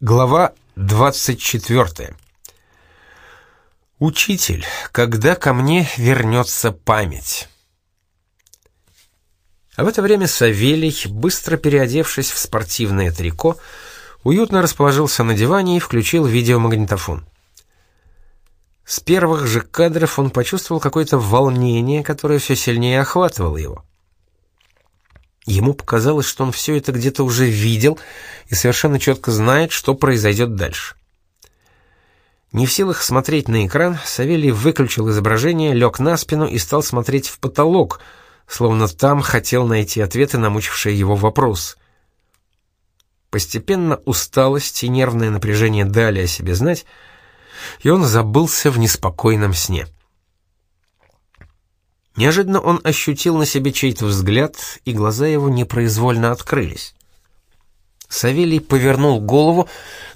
Глава 24. Учитель, когда ко мне вернется память? А в это время Савелий, быстро переодевшись в спортивное трико, уютно расположился на диване и включил видеомагнитофон. С первых же кадров он почувствовал какое-то волнение, которое все сильнее охватывало его. Ему показалось, что он все это где-то уже видел и совершенно четко знает, что произойдет дальше. Не в силах смотреть на экран, Савелий выключил изображение, лег на спину и стал смотреть в потолок, словно там хотел найти ответы на мучившие его вопрос. Постепенно усталость и нервное напряжение дали о себе знать, и он забылся в неспокойном сне. Неожиданно он ощутил на себе чей-то взгляд, и глаза его непроизвольно открылись. Савелий повернул голову,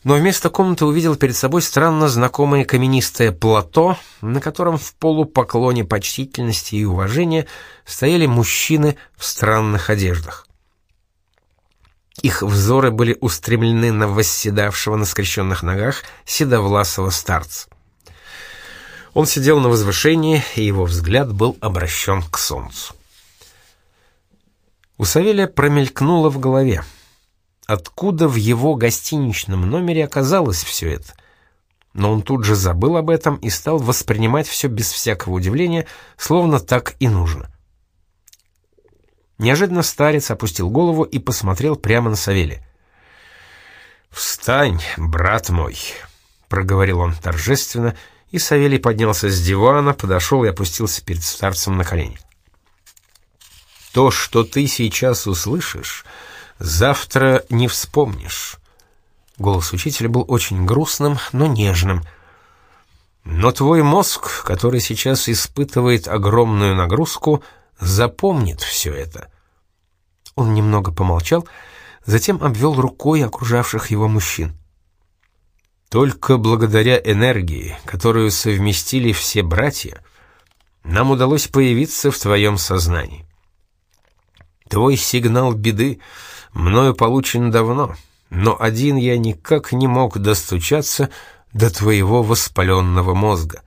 но вместо комнаты увидел перед собой странно знакомое каменистое плато, на котором в полупоклоне почтительности и уважения стояли мужчины в странных одеждах. Их взоры были устремлены на восседавшего на скрещенных ногах седовласого старца. Он сидел на возвышении, и его взгляд был обращен к солнцу. У Савелия промелькнуло в голове. Откуда в его гостиничном номере оказалось все это? Но он тут же забыл об этом и стал воспринимать все без всякого удивления, словно так и нужно. Неожиданно старец опустил голову и посмотрел прямо на Савелия. «Встань, брат мой», — проговорил он торжественно, — и Савелий поднялся с дивана, подошел и опустился перед старцем на колени. «То, что ты сейчас услышишь, завтра не вспомнишь». Голос учителя был очень грустным, но нежным. «Но твой мозг, который сейчас испытывает огромную нагрузку, запомнит все это». Он немного помолчал, затем обвел рукой окружавших его мужчин. Только благодаря энергии, которую совместили все братья, нам удалось появиться в твоем сознании. Твой сигнал беды мною получен давно, но один я никак не мог достучаться до твоего воспаленного мозга.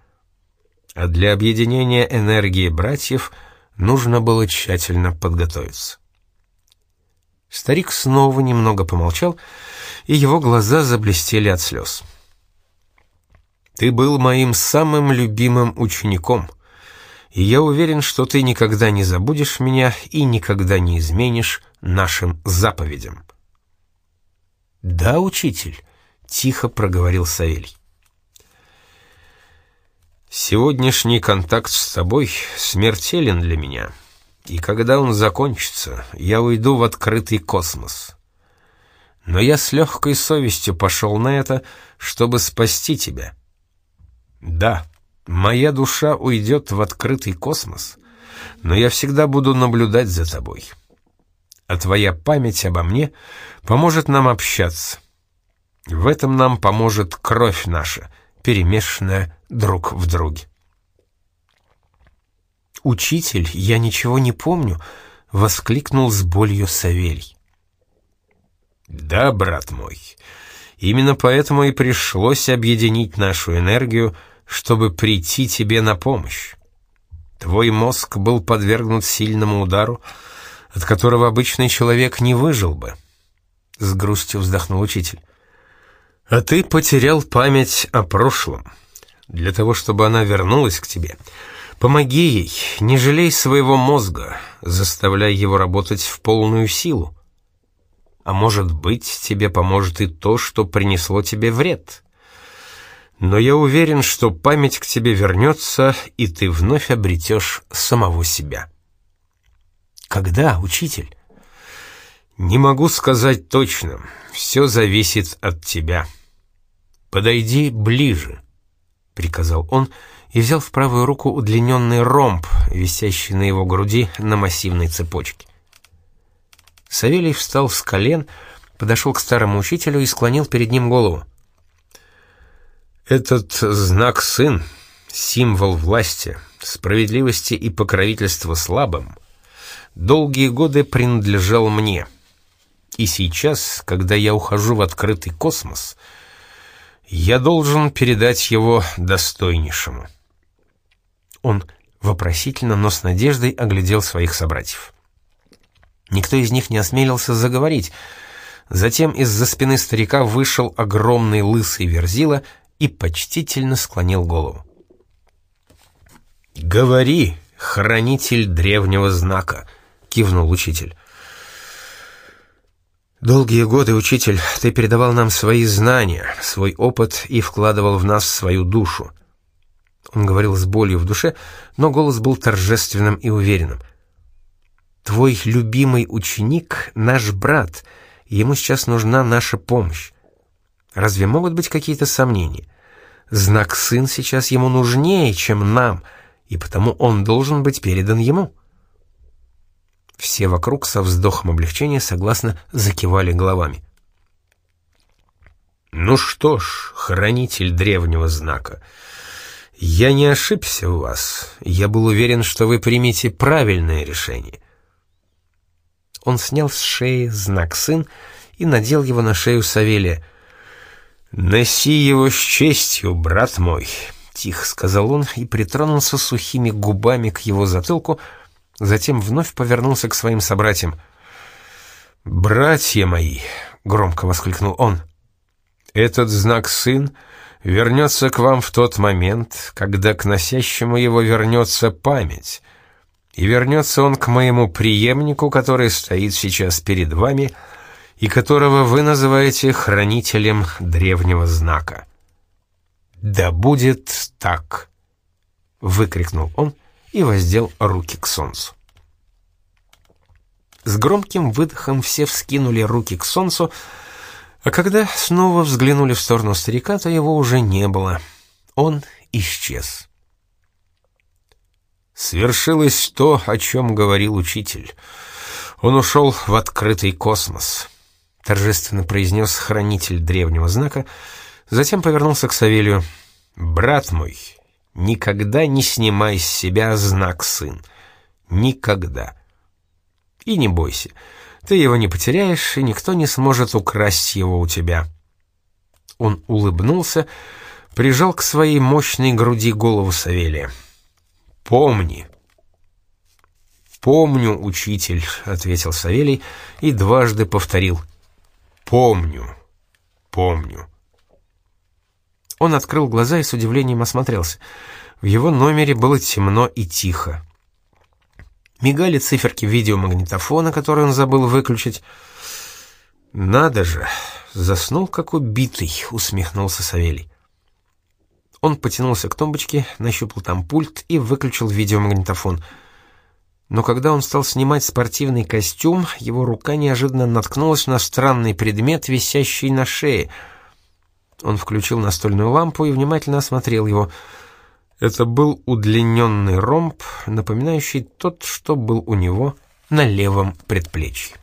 А для объединения энергии братьев нужно было тщательно подготовиться. Старик снова немного помолчал, и его глаза заблестели от слез. Ты был моим самым любимым учеником, и я уверен, что ты никогда не забудешь меня и никогда не изменишь нашим заповедям. Да, учитель, тихо проговорил Савелий. Сегодняшний контакт с тобой смертелен для меня, и когда он закончится, я уйду в открытый космос. Но я с легкой совестью пошел на это, чтобы спасти тебя. Да, моя душа уйдет в открытый космос, но я всегда буду наблюдать за тобой. А твоя память обо мне поможет нам общаться. В этом нам поможет кровь наша, перемешанная друг в друге. «Учитель, я ничего не помню», — воскликнул с болью Савелий. «Да, брат мой, именно поэтому и пришлось объединить нашу энергию — чтобы прийти тебе на помощь. Твой мозг был подвергнут сильному удару, от которого обычный человек не выжил бы. С грустью вздохнул учитель. А ты потерял память о прошлом. Для того, чтобы она вернулась к тебе, помоги ей, не жалей своего мозга, заставляй его работать в полную силу. А может быть, тебе поможет и то, что принесло тебе вред но я уверен, что память к тебе вернется, и ты вновь обретешь самого себя. Когда, учитель? Не могу сказать точно. Все зависит от тебя. Подойди ближе, приказал он и взял в правую руку удлиненный ромб, висящий на его груди на массивной цепочке. Савелий встал с колен, подошел к старому учителю и склонил перед ним голову. Этот знак сын, символ власти, справедливости и покровительства слабым, долгие годы принадлежал мне. И сейчас, когда я ухожу в открытый космос, я должен передать его достойнейшему. Он вопросительно, но с надеждой оглядел своих собратьев. Никто из них не осмелился заговорить. Затем из-за спины старика вышел огромный лысый верзила и почтительно склонил голову. «Говори, хранитель древнего знака», — кивнул учитель. «Долгие годы, учитель, ты передавал нам свои знания, свой опыт и вкладывал в нас свою душу». Он говорил с болью в душе, но голос был торжественным и уверенным. Твой любимый ученик — наш брат, ему сейчас нужна наша помощь. Разве могут быть какие-то сомнения? Знак «сын» сейчас ему нужнее, чем нам, и потому он должен быть передан ему. Все вокруг со вздохом облегчения согласно закивали головами. «Ну что ж, хранитель древнего знака», «Я не ошибся в вас. Я был уверен, что вы примете правильное решение. Он снял с шеи знак «Сын» и надел его на шею Савелия. «Носи его с честью, брат мой», — тихо сказал он и притронулся сухими губами к его затылку, затем вновь повернулся к своим собратьям. «Братья мои», — громко воскликнул он, — «этот знак «Сын» вернется к вам в тот момент, когда к носящему его вернется память» и вернется он к моему преемнику, который стоит сейчас перед вами и которого вы называете хранителем древнего знака. «Да будет так!» — выкрикнул он и воздел руки к солнцу. С громким выдохом все вскинули руки к солнцу, а когда снова взглянули в сторону старика, то его уже не было. Он исчез. Свершилось то, о чем говорил учитель. Он ушел в открытый космос, торжественно произнес хранитель древнего знака, затем повернулся к Савелию. «Брат мой, никогда не снимай с себя знак сын. Никогда. И не бойся, ты его не потеряешь, и никто не сможет украсть его у тебя». Он улыбнулся, прижал к своей мощной груди голову Савелия. Помни. Помню, учитель, ответил Савелий и дважды повторил: Помню. Помню. Он открыл глаза и с удивлением осмотрелся. В его номере было темно и тихо. Мигали циферки видеомагнитофона, который он забыл выключить. «Надо же! Заснул, как убитый!» — усмехнулся Савелий. Он потянулся к тумбочке, нащупал там пульт и выключил видеомагнитофон. Но когда он стал снимать спортивный костюм, его рука неожиданно наткнулась на странный предмет, висящий на шее. Он включил настольную лампу и внимательно осмотрел его. Это был удлиненный ромб, напоминающий тот, что был у него на левом предплечье.